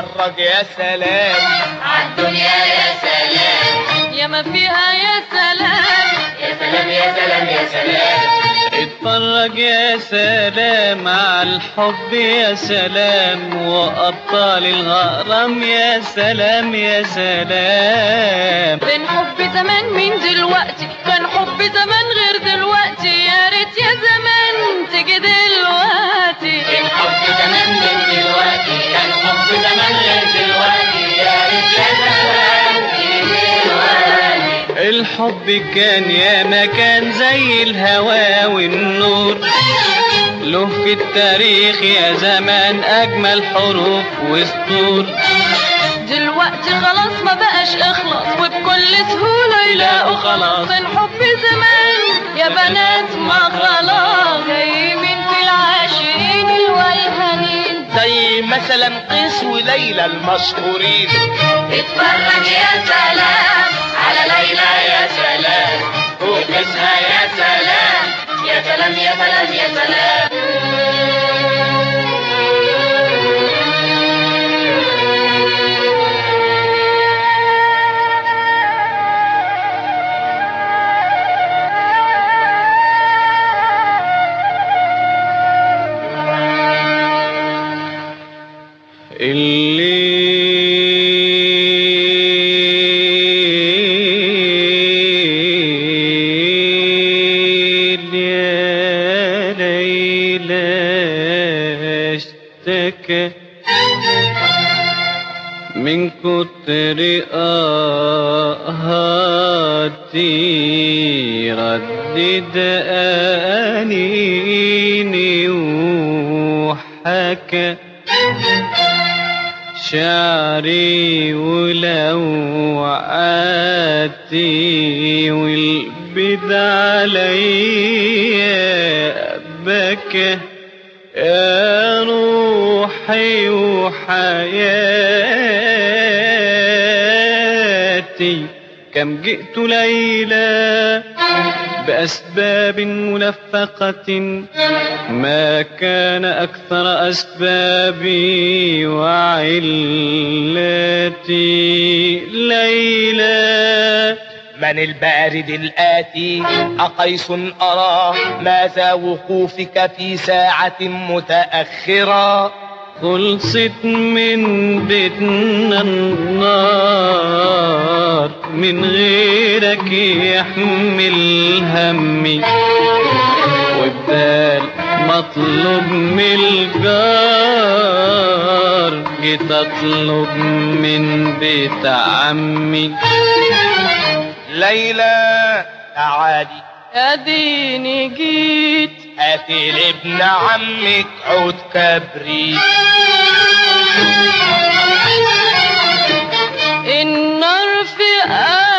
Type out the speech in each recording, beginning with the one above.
اتفرج يا سلام. عالدنيا يا سلام. يا ما فيها يا سلام. يا سلام يا سلام يا سلام. اتفرج يا سلام على الحب يا سلام وأبطال الغرام يا سلام يا سلام. بين حب زمان من دلوقتي كان حب زمان غير دلوقتي. يا ريت يا زمان تيجي دلوقتي. الحب زمان من دلوقتي كان حب زمان الحب كان يا مكان زي الهوى والنور. له في التاريخ يا زمان أجمل حروف وسطور. دلوقتي خلاص ما بقاش اخلص وبكل سهولة يلاقوا خلاص. كان حب زمان يا بنات ما خلاص. جاي زي مثلا قيس وليلى المشهورين اتفرج يا سلام على ليلى يا سلام. وقسها يا سلام. يا سلام يا سلام يا سلام. الليل يا ليلى اشتكى من كتر آهاتي. ردد أنيني وحكى شعري ولوعاتي والبد عليا بكى يا روحي وحياتي. كم جئت ليلى بأسباب ملفقة ما كان أكثر أسبابي وعلاتي ليلى. من البارد الآتي أقيس أراه ماذا وقوفك في ساعة متأخرة؟ خلصت من بيتنا النار من غيرك يحمل همي. وبدال مطلوب من الجار جيت اطلب من بيت عمي. ليلى تعالي اديني جيت هاتي لابن عمك عود كبريت النار في قلبي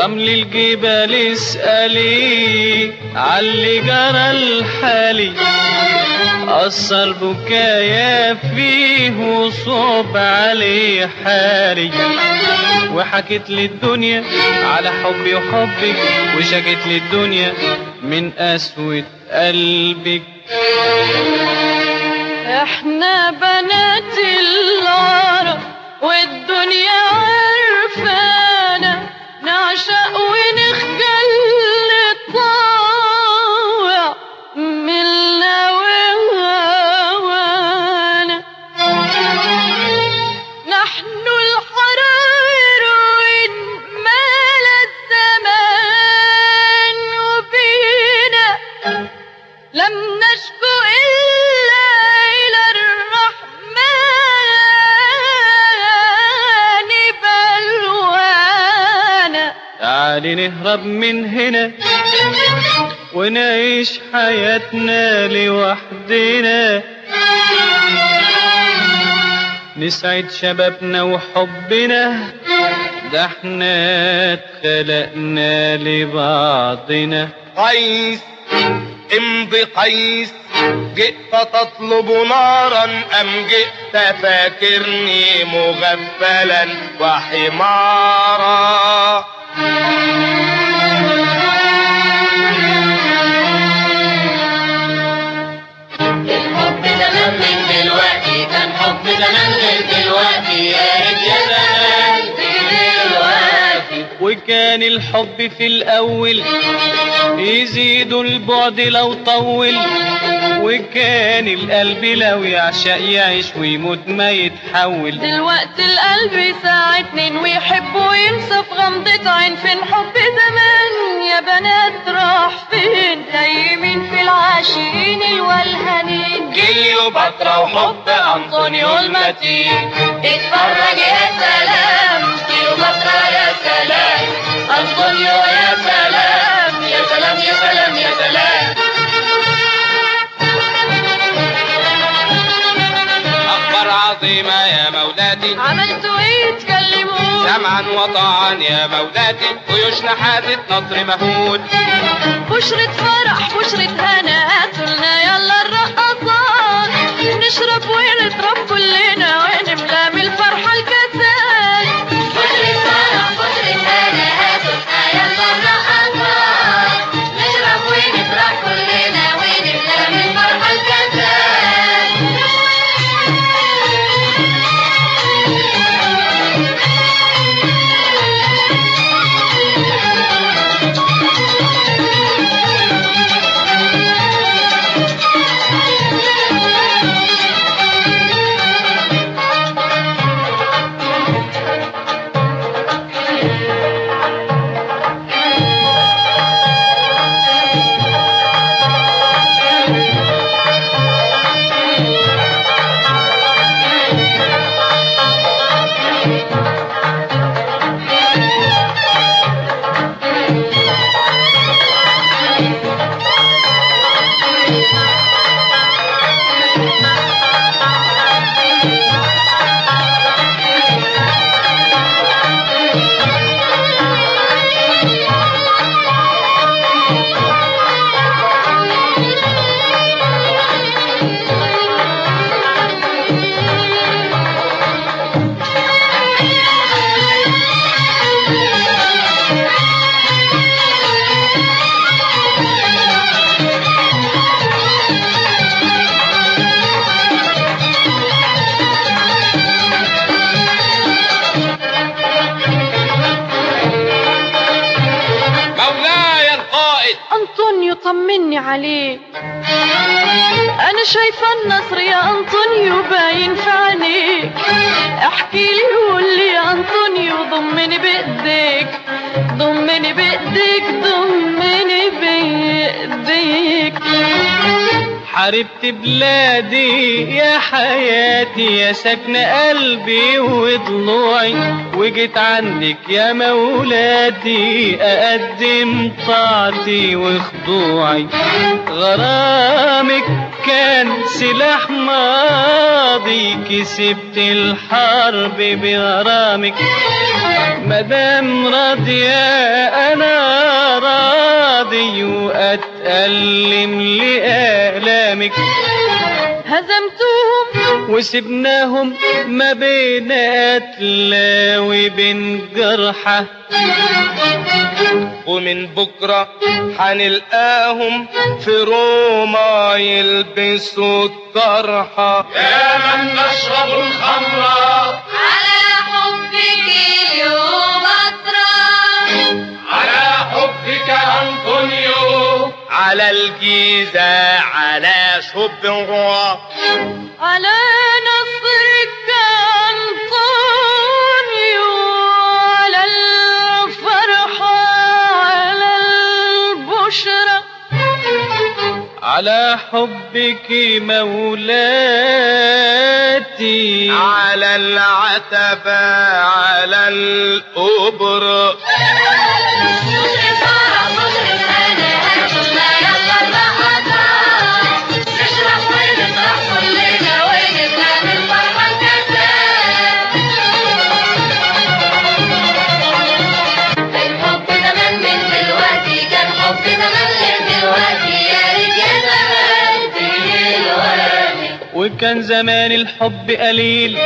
رمل الجبال اسألي عاللي جرى الحالي. أثر بكايا فيه وصوب عليه حالي. وحكيت للدنيا على حبي وحبك وشكيت للدنيا من قسوة قلبك. إحنا بنات العرب والدنيا عرفانا تعالي نهرب من هنا ونعيش حياتنا لوحدنا. نسعد شبابنا وحبنا ده إحنا اتخلقنا لبعضنا. قيس امضي قيس جئت تطلب نارا ام جئت فاكرني مغفلا وحمارا. الحب زمان من دلوقتي كان حب زمان دلوقتي يا وكان الحب في الأول يزيد البعد لو طول. وكان القلب لو يعشق يعيش ويموت ما يتحول. دلوقتي القلب ساعة اتنين ويحب وينسى في غمضة عين فين حب زمان. يا بنات راح فين؟ تايمين في العاشقين الولهانين كليوباترا وحب انطونيو المتين اتفرج يا سلام كيلوباترا يا سلام. انطونيو يا سلام يا سلام يا سلام يا سلام. مولاتي عملتوا إيه تكلموا سمعا وطاعا يا مولاتي. ويشنى حادث نصر مهول بشرة فرح بشرة هنا هاتولنا يلا الرقصات نشرب ونضرب كلنا طمني عليك. أنا شايفة النصر يا أنطونيو باين في عينيك احكي لي وقول لي يا أنطونيو ضمني بإيديك ضمني بإيديك ضمني حاربت بلادي يا حياتي يا سكن قلبي وضلوعي. وجيت عندك يا مولاتي أقدم طاعتي وخضوعي. غرامك كان سلاح ماضي كسبت الحرب بغرامك. مدام راضية أنا راضي وأتألم لآلامك هزمتهم. وسبناهم ما بين قتلى وبين جرحى. ومن بكرة هنلقاهم في روما يلبسوا الطرحة. يا من نشرب الخمرة على على الجيزة على شبرا على نصرك أنطونيو على الفرحة على البشرى. على حبك مولاتي. على العتبة على الأبر كان زمان الحب قليل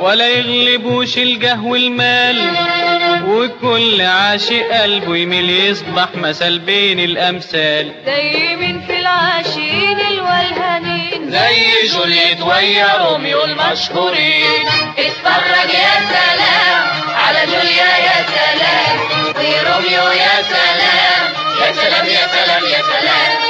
ولا يغلبوش الجه والمال وكل عاشق قلبه يميل يصبح مثل بين الأمثال. دايمين في العاشقين الولهانين زي جوليت ويا روميو المشهورين. اتفرج يا سلام على جوليا يا سلام. وروميو يا سلام يا سلام يا سلام يا سلام.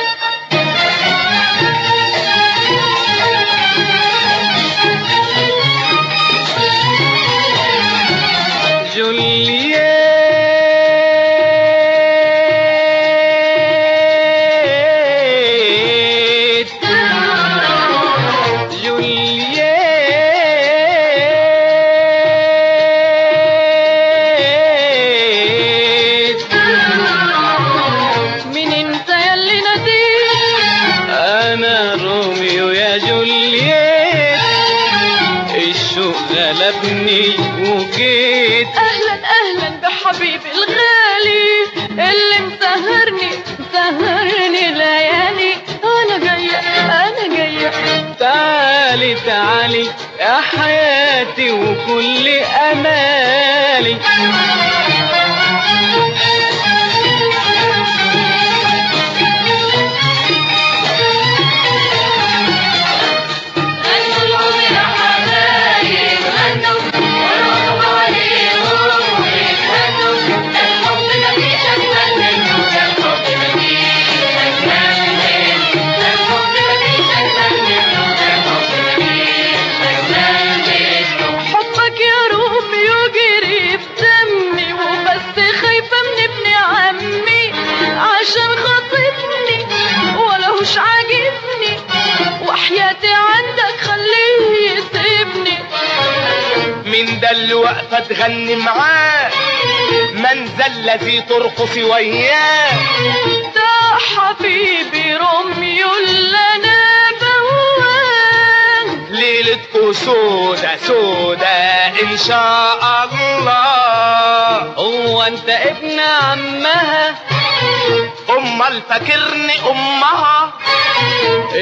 غلبني وجيت أهلا أهلا بحبيبي الغالي. اللي مسهرني مسهرني ليالي. أنا جاية أنا جاية. تعالي تعالي يا حياتي وكل أمالي. مين ده اللي واقفة تغني معاه. من ذا الذي ترقصي وياه ده حبيبي روميو اللي أنا بواه ليلتكو سودة سودة إن شاء الله. هو أنت ابن عمها. أمال فاكرني أمها.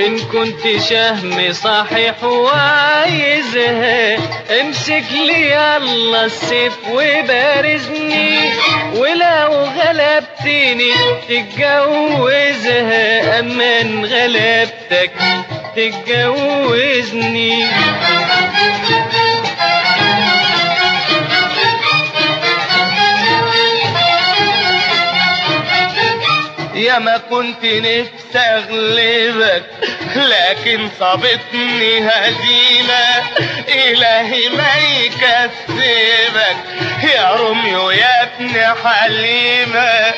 إن كنت شهم صحيح وعايزها امسك لي يلا السيف وبارزني ولو غلبتني تتجوزها اما ان غلبتك تتجوزني. يا ما كنت نفسي أغلبك لكن صابتني هزيمة. إلهي ما يكسبك يا روميو يا ابن حليمة.